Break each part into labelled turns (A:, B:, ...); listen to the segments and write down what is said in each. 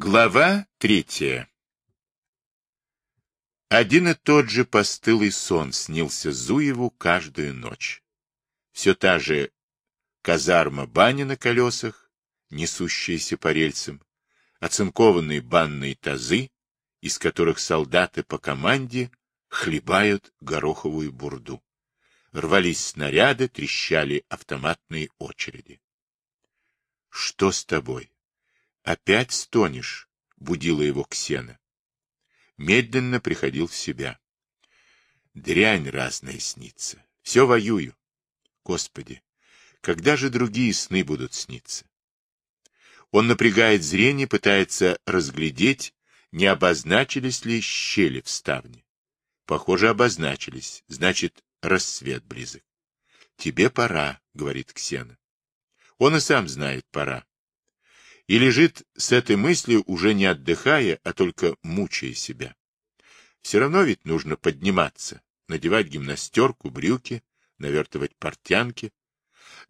A: Глава третья Один и тот же постылый сон снился Зуеву каждую ночь. Все та же казарма бани на колесах, несущиеся по рельсам, оцинкованные банные тазы, из которых солдаты по команде хлебают гороховую бурду. Рвались снаряды, трещали автоматные очереди. — Что с тобой? Опять стонешь? — будила его Ксена. Медленно приходил в себя. Дрянь разная снится. Все воюю. Господи, когда же другие сны будут сниться? Он напрягает зрение, пытается разглядеть, не обозначились ли щели в ставне. Похоже, обозначились. Значит, рассвет близок. Тебе пора, говорит Ксена. Он и сам знает, пора. И лежит с этой мыслью, уже не отдыхая, а только мучая себя. Все равно ведь нужно подниматься, надевать гимнастерку, брюки, навертывать портянки.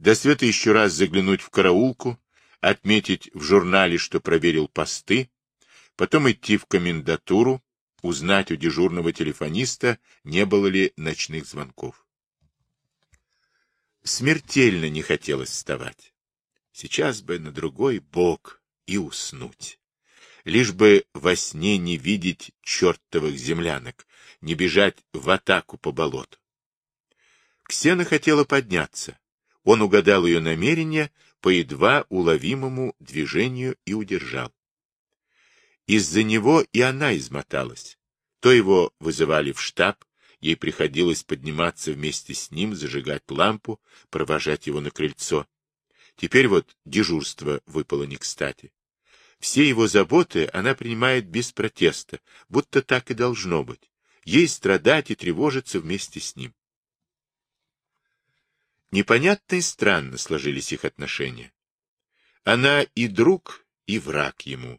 A: До света еще раз заглянуть в караулку, отметить в журнале, что проверил посты, потом идти в комендатуру, узнать у дежурного телефониста, не было ли ночных звонков. Смертельно не хотелось вставать. Сейчас бы на другой бок и уснуть. Лишь бы во сне не видеть чертовых землянок, не бежать в атаку по болоту. Ксена хотела подняться. Он угадал ее намерение по едва уловимому движению и удержал. Из-за него и она измоталась. То его вызывали в штаб, ей приходилось подниматься вместе с ним, зажигать лампу, провожать его на крыльцо. Теперь вот дежурство выпало не кстати. Все его заботы она принимает без протеста, будто так и должно быть. Ей страдать и тревожиться вместе с ним. Непонятно и странно сложились их отношения. Она и друг, и враг ему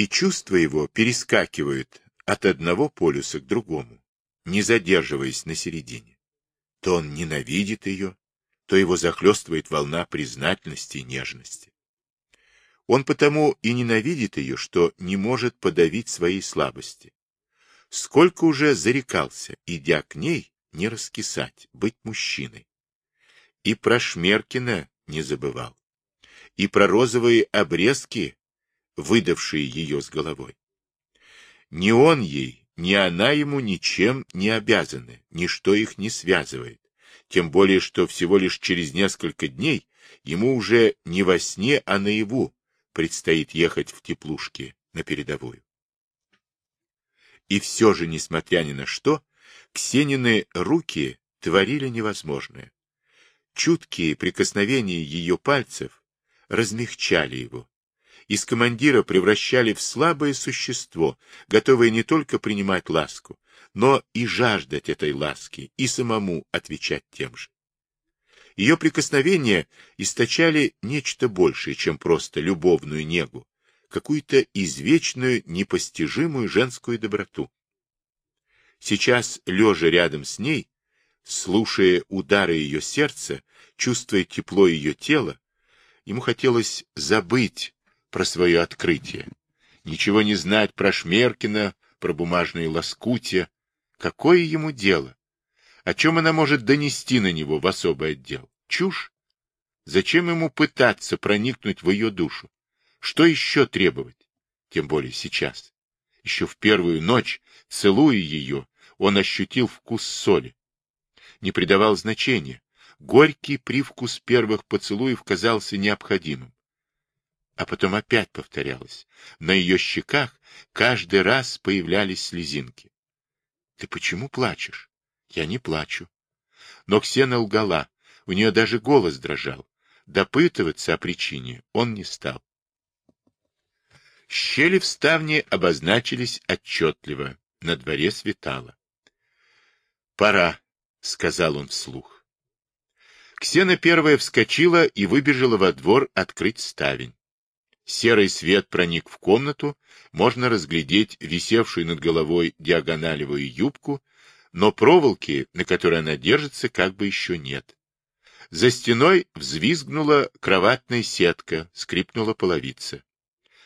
A: и чувства его перескакивают от одного полюса к другому, не задерживаясь на середине. То он ненавидит ее, то его захлестывает волна признательности и нежности. Он потому и ненавидит ее, что не может подавить своей слабости. Сколько уже зарекался, идя к ней, не раскисать, быть мужчиной. И про Шмеркина не забывал. И про розовые обрезки выдавшие ее с головой. Ни он ей, ни она ему ничем не обязаны, ничто их не связывает, тем более, что всего лишь через несколько дней ему уже не во сне, а наяву предстоит ехать в теплушке на передовую. И все же, несмотря ни на что, Ксенины руки творили невозможное. Чуткие прикосновения ее пальцев размягчали его, из командира превращали в слабое существо, готовое не только принимать ласку, но и жаждать этой ласки, и самому отвечать тем же. Ее прикосновения источали нечто большее, чем просто любовную негу, какую-то извечную, непостижимую женскую доброту. Сейчас, лежа рядом с ней, слушая удары ее сердца, чувствуя тепло ее тела, ему хотелось забыть про свое открытие. Ничего не знать про Шмеркина, про бумажные лоскутия. Какое ему дело? О чем она может донести на него в особый отдел? Чушь? Зачем ему пытаться проникнуть в ее душу? Что еще требовать? Тем более сейчас. Еще в первую ночь, целуя ее, он ощутил вкус соли. Не придавал значения. Горький привкус первых поцелуев казался необходимым а потом опять повторялось. На ее щеках каждый раз появлялись слезинки. — Ты почему плачешь? — Я не плачу. Но Ксена лгала, у нее даже голос дрожал. Допытываться о причине он не стал. Щели в ставне обозначились отчетливо. На дворе светало. «Пора», — сказал он вслух. Ксена первая вскочила и выбежала во двор открыть ставень. Серый свет проник в комнату, можно разглядеть висевшую над головой диагоналевую юбку, но проволоки, на которой она держится, как бы еще нет. За стеной взвизгнула кроватная сетка, скрипнула половица.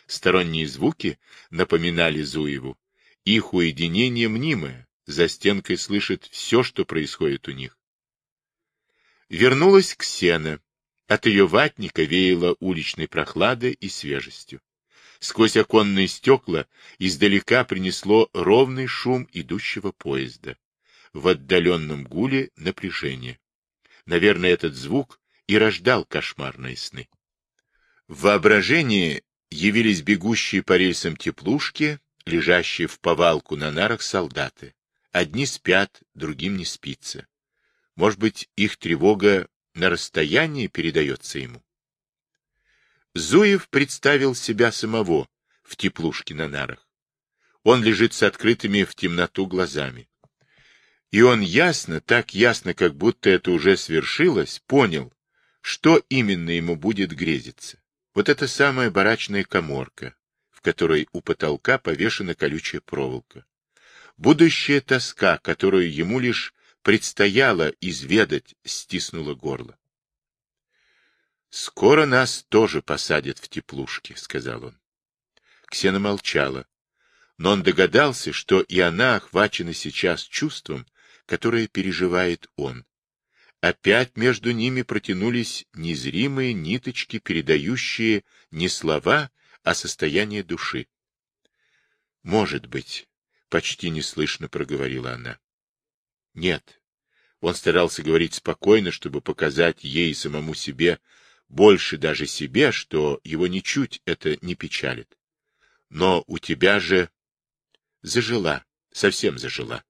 A: Сторонние звуки напоминали Зуеву. Их уединение мнимое, за стенкой слышит все, что происходит у них. Вернулась Ксена. От ее ватника веяло уличной прохладой и свежестью. Сквозь оконные стекла издалека принесло ровный шум идущего поезда. В отдаленном гуле напряжение. Наверное, этот звук и рождал кошмарные сны. В воображении явились бегущие по рельсам теплушки, лежащие в повалку на нарах солдаты. Одни спят, другим не спится. Может быть, их тревога на расстоянии передается ему? Зуев представил себя самого в теплушке на нарах. Он лежит с открытыми в темноту глазами. И он ясно, так ясно, как будто это уже свершилось, понял, что именно ему будет грезиться. Вот эта самая барачная коморка, в которой у потолка повешена колючая проволока. Будущая тоска, которую ему лишь предстояло изведать, стиснула горло. «Скоро нас тоже посадят в теплушки», — сказал он. Ксена молчала, но он догадался, что и она охвачена сейчас чувством, которое переживает он. Опять между ними протянулись незримые ниточки, передающие не слова, а состояние души. «Может быть», — почти неслышно проговорила она. «Нет». Он старался говорить спокойно, чтобы показать ей и самому себе, больше даже себе, что его ничуть это не печалит. Но у тебя же зажила, совсем зажила.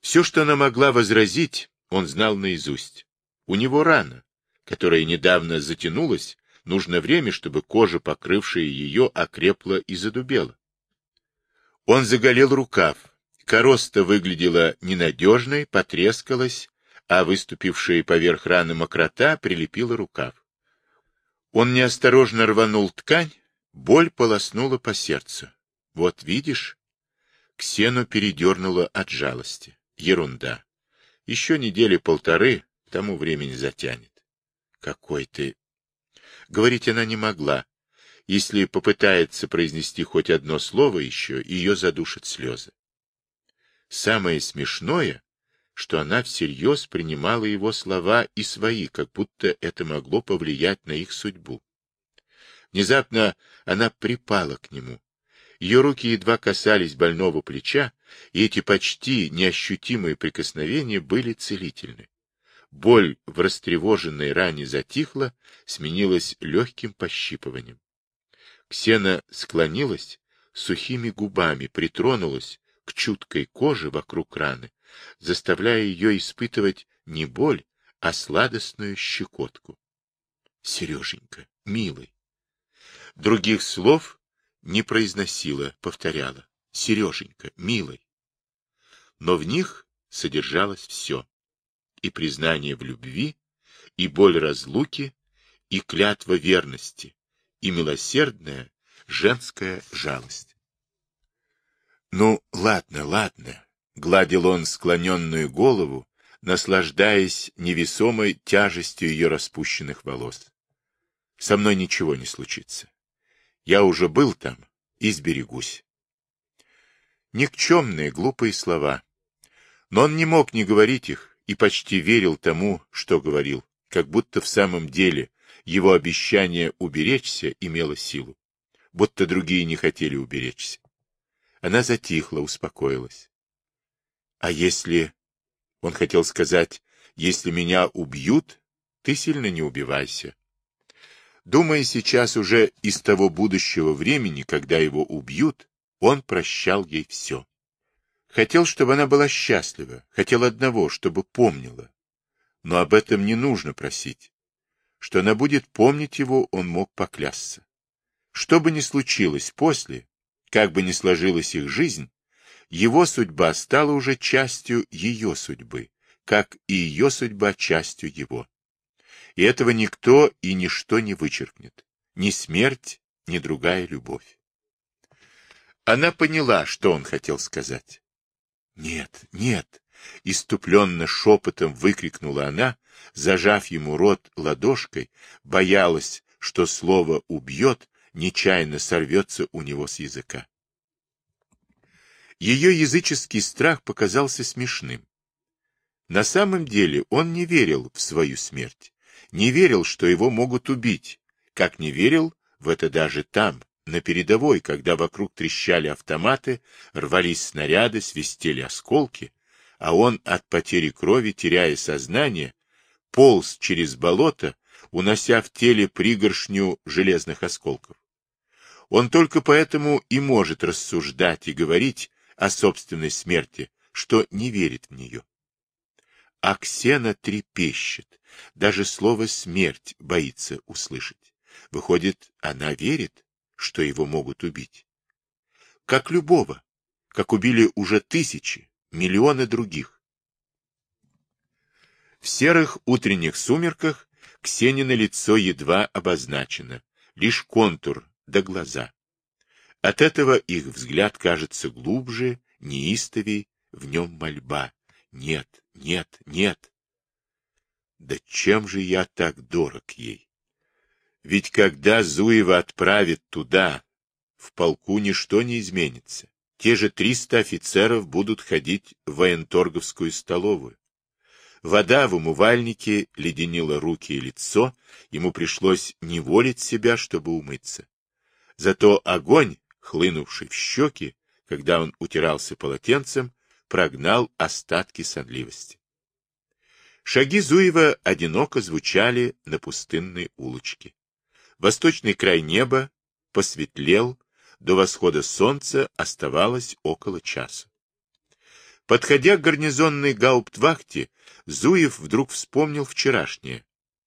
A: Все, что она могла возразить, он знал наизусть. У него рана, которая недавно затянулась, нужно время, чтобы кожа, покрывшая ее, окрепла и задубела. Он заголел рукав. Короста выглядела ненадежной, потрескалась, а выступившая поверх раны мокрота прилепила рукав. Он неосторожно рванул ткань, боль полоснула по сердцу. Вот видишь? Ксену передернула от жалости. Ерунда. Еще недели полторы тому времени затянет. Какой ты... Говорить она не могла. Если попытается произнести хоть одно слово еще, ее задушат слезы. Самое смешное, что она всерьез принимала его слова и свои, как будто это могло повлиять на их судьбу. Внезапно она припала к нему. Ее руки едва касались больного плеча, и эти почти неощутимые прикосновения были целительны. Боль в растревоженной ране затихла, сменилась легким пощипыванием. Ксена склонилась, сухими губами притронулась к чуткой коже вокруг раны, заставляя ее испытывать не боль, а сладостную щекотку. Сереженька, милый. Других слов не произносила, повторяла. Сереженька, милый. Но в них содержалось все. И признание в любви, и боль разлуки, и клятва верности, и милосердная женская жалость. Ну, ладно, ладно, Гладил он склоненную голову, наслаждаясь невесомой тяжестью ее распущенных волос. Со мной ничего не случится. Я уже был там и сберегусь. Никчемные, глупые слова. Но он не мог не говорить их и почти верил тому, что говорил, как будто в самом деле его обещание уберечься имело силу, будто другие не хотели уберечься. Она затихла, успокоилась. А если... Он хотел сказать, если меня убьют, ты сильно не убивайся. Думая сейчас уже из того будущего времени, когда его убьют, он прощал ей все. Хотел, чтобы она была счастлива, хотел одного, чтобы помнила. Но об этом не нужно просить. Что она будет помнить его, он мог поклясться. Что бы ни случилось после, как бы ни сложилась их жизнь, его судьба стала уже частью ее судьбы, как и ее судьба частью его. И этого никто и ничто не вычеркнет, ни смерть, ни другая любовь. Она поняла, что он хотел сказать. «Нет, нет!» — иступленно шепотом выкрикнула она, зажав ему рот ладошкой, боялась, что слово «убьет» нечаянно сорвется у него с языка. Ее языческий страх показался смешным. На самом деле он не верил в свою смерть, не верил, что его могут убить, как не верил в это даже там, на передовой, когда вокруг трещали автоматы, рвались снаряды, свистели осколки, а он от потери крови, теряя сознание, полз через болото, унося в теле пригоршню железных осколков. Он только поэтому и может рассуждать и говорить о собственной смерти, что не верит в нее. Аксена трепещет, даже слово «смерть» боится услышать. Выходит, она верит, что его могут убить. Как любого, как убили уже тысячи, миллионы других. В серых утренних сумерках Ксенина лицо едва обозначено, лишь контур да глаза. От этого их взгляд кажется глубже, неистовей, в нем мольба. Нет, нет, нет. Да чем же я так дорог ей? Ведь когда Зуева отправит туда, в полку ничто не изменится. Те же триста офицеров будут ходить в военторговскую столовую. Вода в умывальнике леденила руки и лицо, ему пришлось неволить себя, чтобы умыться. Зато огонь, хлынувший в щеки, когда он утирался полотенцем, прогнал остатки сонливости. Шаги Зуева одиноко звучали на пустынной улочке. Восточный край неба посветлел, до восхода солнца оставалось около часа. Подходя к гарнизонной гауптвахте, Зуев вдруг вспомнил вчерашнее.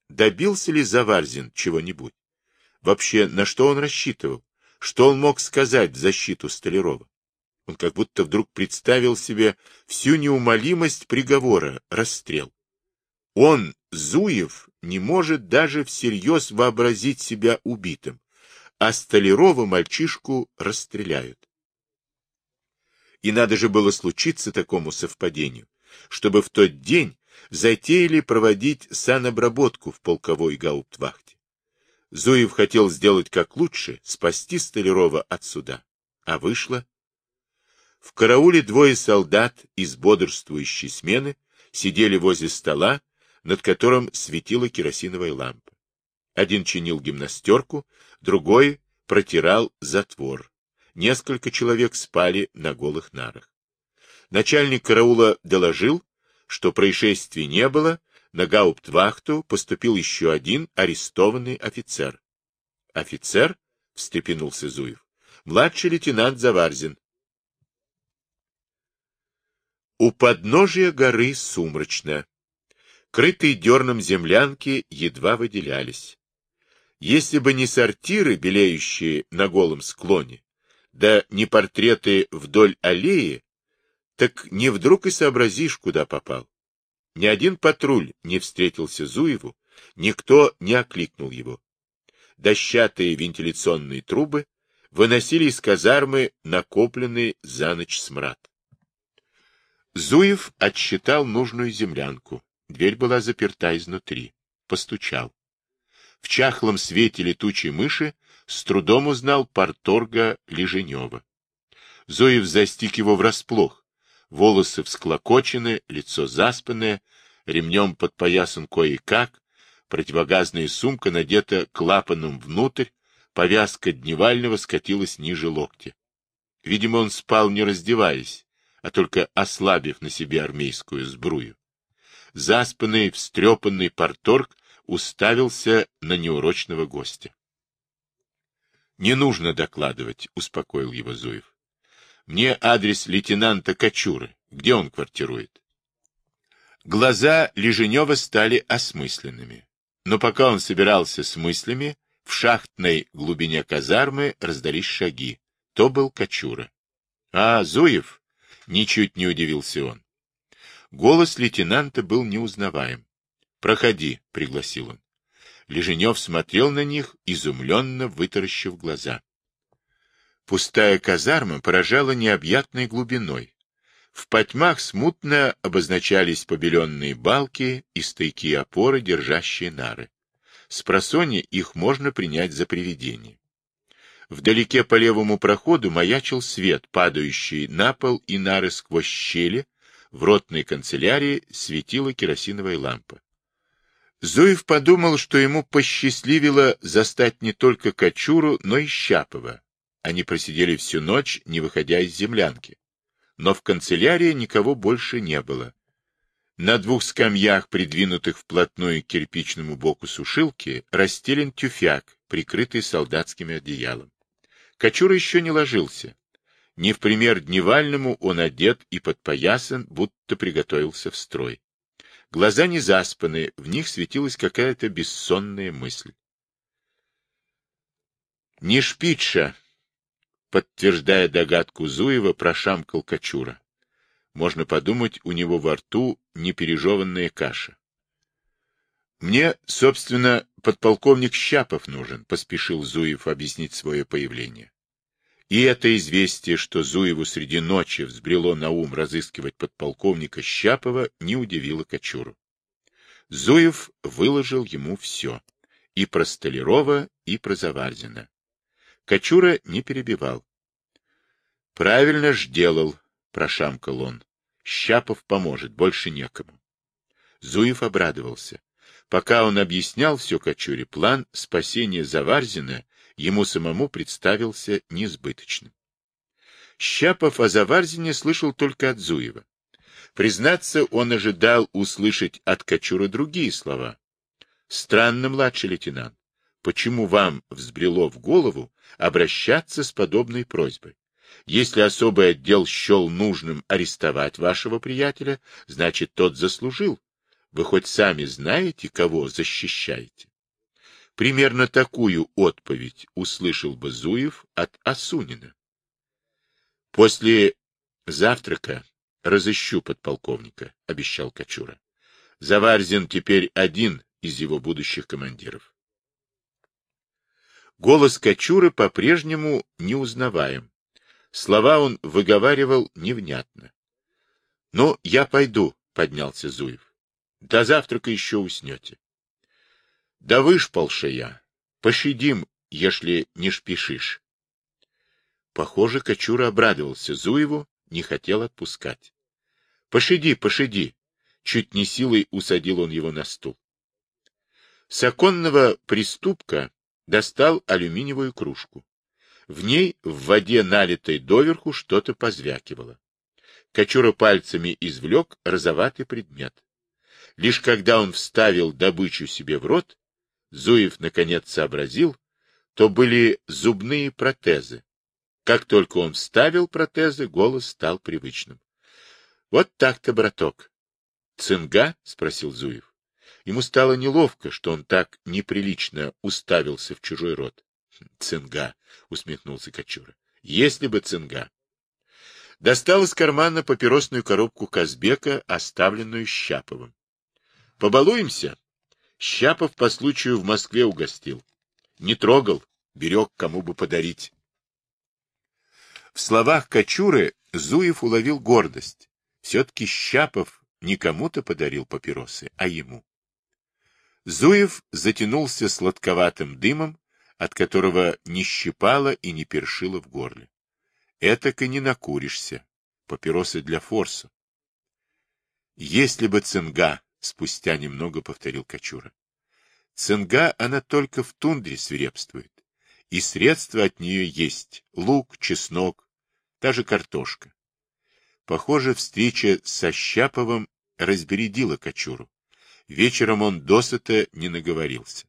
A: Добился ли Заварзин чего-нибудь? Вообще, на что он рассчитывал? Что он мог сказать в защиту Столярова? Он как будто вдруг представил себе всю неумолимость приговора — расстрел. Он, Зуев, не может даже всерьез вообразить себя убитым, а Столярова мальчишку расстреляют. И надо же было случиться такому совпадению, чтобы в тот день затеяли проводить санобработку в полковой гауптвахте. Зуев хотел сделать как лучше, спасти Столярова от суда. А вышло. В карауле двое солдат из бодрствующей смены сидели возле стола, над которым светила керосиновая лампа. Один чинил гимнастерку, другой протирал затвор. Несколько человек спали на голых нарах. Начальник караула доложил, что происшествий не было, на гауптвахту поступил еще один арестованный офицер. «Офицер?» — встрепенулся Зуев. «Младший лейтенант Заварзин». У подножия горы сумрачно. Крытые дерном землянки едва выделялись. Если бы не сортиры, белеющие на голом склоне, да не портреты вдоль аллеи, так не вдруг и сообразишь, куда попал. Ни один патруль не встретился Зуеву, никто не окликнул его. Дощатые вентиляционные трубы выносили из казармы накопленный за ночь смрад. Зуев отсчитал нужную землянку. Дверь была заперта изнутри. Постучал. В чахлом свете летучей мыши с трудом узнал порторга Леженева. Зоев застиг его врасплох. Волосы всклокочены, лицо заспанное, ремнем подпоясан кое-как, противогазная сумка надета клапаном внутрь, повязка дневального скатилась ниже локтя. Видимо, он спал не раздеваясь, а только ослабив на себе армейскую сбрую. Заспанный, встрепанный порторг уставился на неурочного гостя. — Не нужно докладывать, — успокоил его Зуев. — Мне адрес лейтенанта Кочуры. Где он квартирует? Глаза Леженева стали осмысленными. Но пока он собирался с мыслями, в шахтной глубине казармы раздались шаги. То был Кочура. — А, Зуев? — ничуть не удивился он. Голос лейтенанта был неузнаваем. — Проходи, — пригласил он. Леженев смотрел на них, изумленно вытаращив глаза. Пустая казарма поражала необъятной глубиной. В потьмах смутно обозначались побеленные балки и стойки опоры, держащие нары. С просони их можно принять за привидение. Вдалеке по левому проходу маячил свет, падающий на пол и нары сквозь щели. В ротной канцелярии светила керосиновая лампа. Зуев подумал, что ему посчастливило застать не только Кочуру, но и Щапова. Они просидели всю ночь, не выходя из землянки. Но в канцелярии никого больше не было. На двух скамьях, придвинутых вплотную к кирпичному боку сушилки, расстелен тюфяк, прикрытый солдатским одеялом. Кочура еще не ложился. Не в пример дневальному он одет и подпоясан, будто приготовился в строй. Глаза не заспаны, в них светилась какая-то бессонная мысль. «Не шпитша!» — подтверждая догадку Зуева, прошамкал Кочура. Можно подумать, у него во рту непережеванная каша. Мне, собственно, подполковник Щапов нужен, поспешил Зуев объяснить свое появление. И это известие, что Зуеву среди ночи взбрело на ум разыскивать подполковника Щапова, не удивило Кочуру. Зуев выложил ему все. И про Столярова, и про Заварзина. Кочура не перебивал. Правильно ж делал, прошамкал он. Щапов поможет, больше некому. Зуев обрадовался. Пока он объяснял все Кочуре, план спасения Заварзина ему самому представился несбыточным. Щапов о Заварзине слышал только от Зуева. Признаться, он ожидал услышать от Кочура другие слова. «Странно, младший лейтенант, почему вам взбрело в голову обращаться с подобной просьбой? Если особый отдел счел нужным арестовать вашего приятеля, значит, тот заслужил. Вы хоть сами знаете, кого защищаете? Примерно такую отповедь услышал бы Зуев от Асунина. После завтрака разыщу подполковника, обещал Кочура. Заварзин теперь один из его будущих командиров. Голос Кочуры по-прежнему неузнаваем. Слова он выговаривал невнятно. — Ну, я пойду, — поднялся Зуев. — До завтрака еще уснете. — Да вышпалша я. Пощадим, если не шпишишь. Похоже, Кочура обрадовался Зуеву, не хотел отпускать. — Пошиди, пошиди! — чуть не силой усадил он его на стул. С оконного приступка достал алюминиевую кружку. В ней, в воде, налитой доверху, что-то позвякивало. Кочура пальцами извлек розоватый предмет. Лишь когда он вставил добычу себе в рот, Зуев наконец сообразил, то были зубные протезы. Как только он вставил протезы, голос стал привычным. — Вот так-то, браток. — Цинга? — спросил Зуев. Ему стало неловко, что он так неприлично уставился в чужой рот. Цинга, усмехнулся Кочура. Если бы цинга. Достал из кармана папиросную коробку Казбека, оставленную Щаповым. Побалуемся? Щапов по случаю в Москве угостил. Не трогал, берег, кому бы подарить. В словах Кочуры Зуев уловил гордость. Все-таки Щапов не кому-то подарил папиросы, а ему. Зуев затянулся сладковатым дымом, от которого не щипало и не першило в горле. Этак и не накуришься. Папиросы для форса. Если бы цинга, спустя немного повторил Кочура. Цинга, она только в тундре свирепствует. И средства от нее есть. Лук, чеснок, даже картошка. Похоже, встреча со Щаповым разбередила Кочуру. Вечером он досыта не наговорился.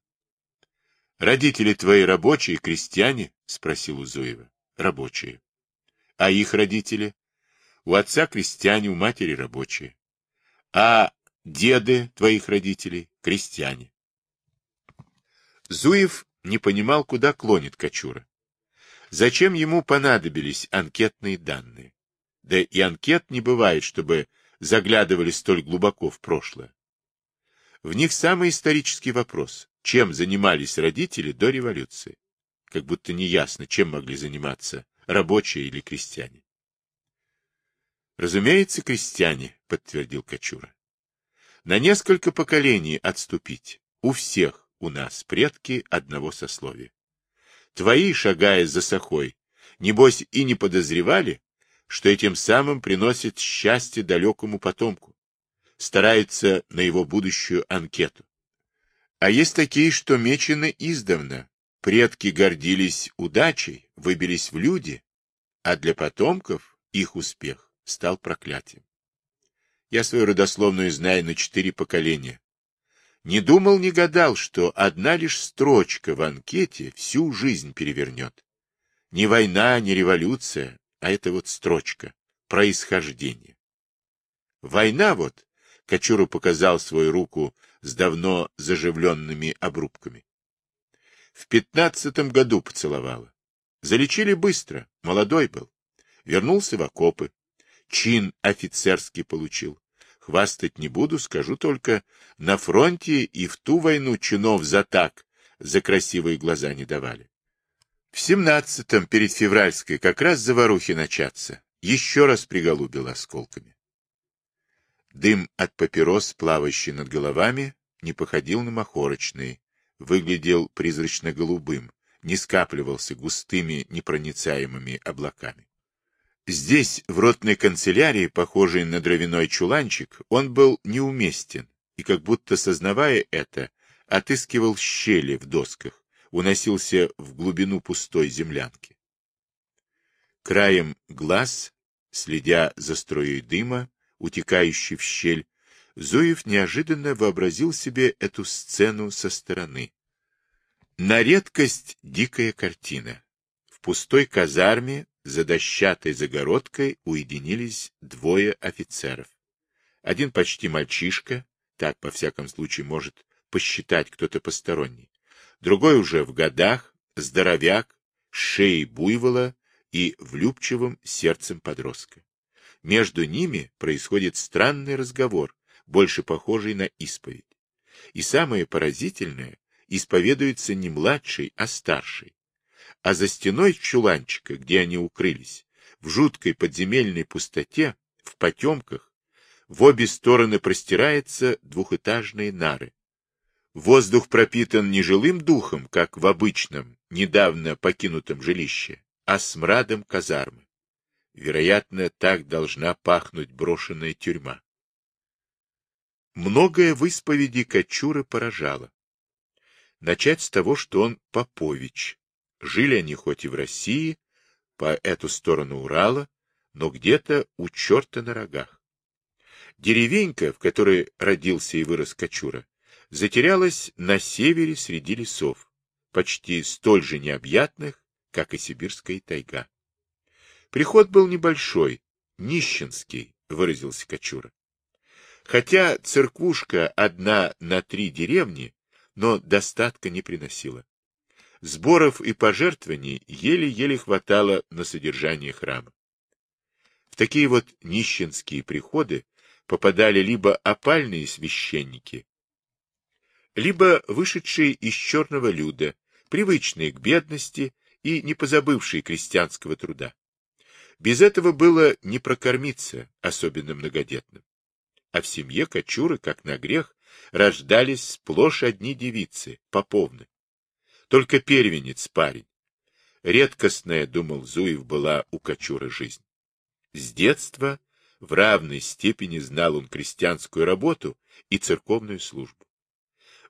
A: — Родители твои рабочие, крестьяне? — спросил у Зуева. — Рабочие. — А их родители? — У отца крестьяне, у матери рабочие. — А деды твоих родителей? Крестьяне. Зуев не понимал, куда клонит Кочура. Зачем ему понадобились анкетные данные? Да и анкет не бывает, чтобы заглядывали столь глубоко в прошлое. В них самый исторический вопрос чем занимались родители до революции. Как будто неясно, чем могли заниматься рабочие или крестьяне. Разумеется, крестьяне, подтвердил Кочура. На несколько поколений отступить. У всех у нас предки одного сословия. Твои, шагая за сахой, небось и не подозревали, что этим самым приносит счастье далекому потомку, стараются на его будущую анкету. А есть такие, что мечены издавна, предки гордились удачей, выбились в люди, а для потомков их успех стал проклятием. Я свою родословную знаю на четыре поколения. Не думал, не гадал, что одна лишь строчка в анкете всю жизнь перевернет. Не война, не революция, а это вот строчка, происхождение. Война вот, Кочуру показал свою руку с давно заживленными обрубками. В пятнадцатом году поцеловала. Залечили быстро, молодой был. Вернулся в окопы. Чин офицерский получил. Хвастать не буду, скажу только, на фронте и в ту войну чинов за так, за красивые глаза не давали. В семнадцатом, перед февральской, как раз заварухи начаться. Еще раз приголубил осколками. Дым от папирос, плавающий над головами, не походил на махорочный, выглядел призрачно-голубым, не скапливался густыми непроницаемыми облаками. Здесь, в ротной канцелярии, похожей на дровяной чуланчик, он был неуместен и, как будто сознавая это, отыскивал щели в досках, уносился в глубину пустой землянки. Краем глаз, следя за струей дыма, утекающей в щель, Зуев неожиданно вообразил себе эту сцену со стороны. На редкость дикая картина. В пустой казарме за дощатой загородкой уединились двое офицеров. Один почти мальчишка, так, во всяком случае, может посчитать кто-то посторонний. Другой уже в годах, здоровяк, с шеей буйвола и влюбчивым сердцем подростка. Между ними происходит странный разговор, больше похожий на исповедь. И самое поразительное, исповедуется не младший, а старший. А за стеной чуланчика, где они укрылись, в жуткой подземельной пустоте, в потемках, в обе стороны простираются двухэтажные нары. Воздух пропитан не жилым духом, как в обычном, недавно покинутом жилище, а смрадом казармы. Вероятно, так должна пахнуть брошенная тюрьма. Многое в исповеди Кочуры поражало. Начать с того, что он Попович. Жили они хоть и в России, по эту сторону Урала, но где-то у черта на рогах. Деревенька, в которой родился и вырос Кочура, затерялась на севере среди лесов, почти столь же необъятных, как и сибирская тайга. Приход был небольшой, нищенский, выразился Кочура. Хотя церквушка одна на три деревни, но достатка не приносила. Сборов и пожертвований еле-еле хватало на содержание храма. В такие вот нищенские приходы попадали либо опальные священники, либо вышедшие из черного люда, привычные к бедности и не позабывшие крестьянского труда. Без этого было не прокормиться, особенно многодетным. А в семье Кочуры, как на грех, рождались сплошь одни девицы, поповны. Только первенец парень. Редкостная, думал Зуев, была у Кочуры жизнь. С детства в равной степени знал он крестьянскую работу и церковную службу.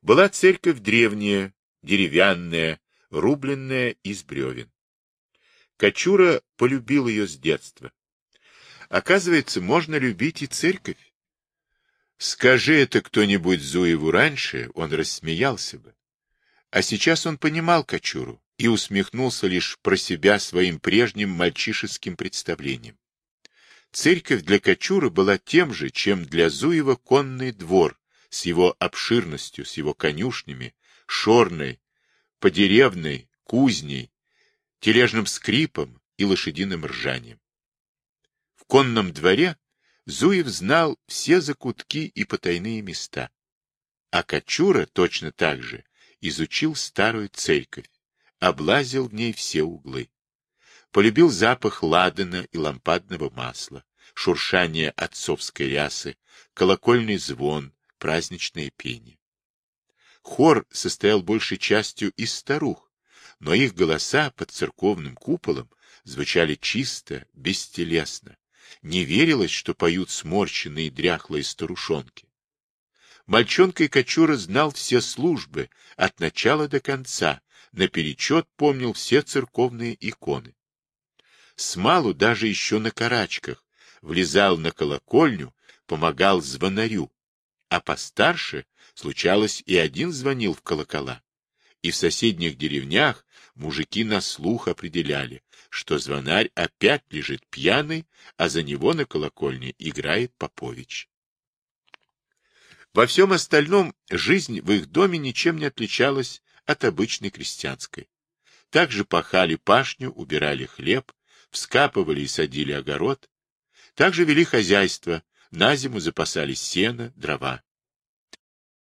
A: Была церковь древняя, деревянная, рубленная из бревен. Кочура полюбил ее с детства. Оказывается, можно любить и церковь. Скажи это кто-нибудь Зуеву раньше, он рассмеялся бы. А сейчас он понимал Кочуру и усмехнулся лишь про себя своим прежним мальчишеским представлением. Церковь для Кочуры была тем же, чем для Зуева конный двор, с его обширностью, с его конюшнями, шорной, подеревной, кузней, тележным скрипом и лошадиным ржанием. В конном дворе Зуев знал все закутки и потайные места, а Кочура точно так же изучил старую церковь, облазил в ней все углы. Полюбил запах ладана и лампадного масла, шуршание отцовской рясы, колокольный звон, праздничное пение. Хор состоял большей частью из старух, но их голоса под церковным куполом звучали чисто, бестелесно. Не верилось, что поют сморщенные дряхлые старушонки. Мальчонка и Кочура знал все службы, от начала до конца, наперечет помнил все церковные иконы. Смалу даже еще на карачках, влезал на колокольню, помогал звонарю, а постарше, случалось, и один звонил в колокола. И в соседних деревнях мужики на слух определяли, что звонарь опять лежит пьяный, а за него на колокольне играет Попович. Во всем остальном жизнь в их доме ничем не отличалась от обычной крестьянской. Также пахали пашню, убирали хлеб, вскапывали и садили огород. Также вели хозяйство, на зиму запасались сено, дрова.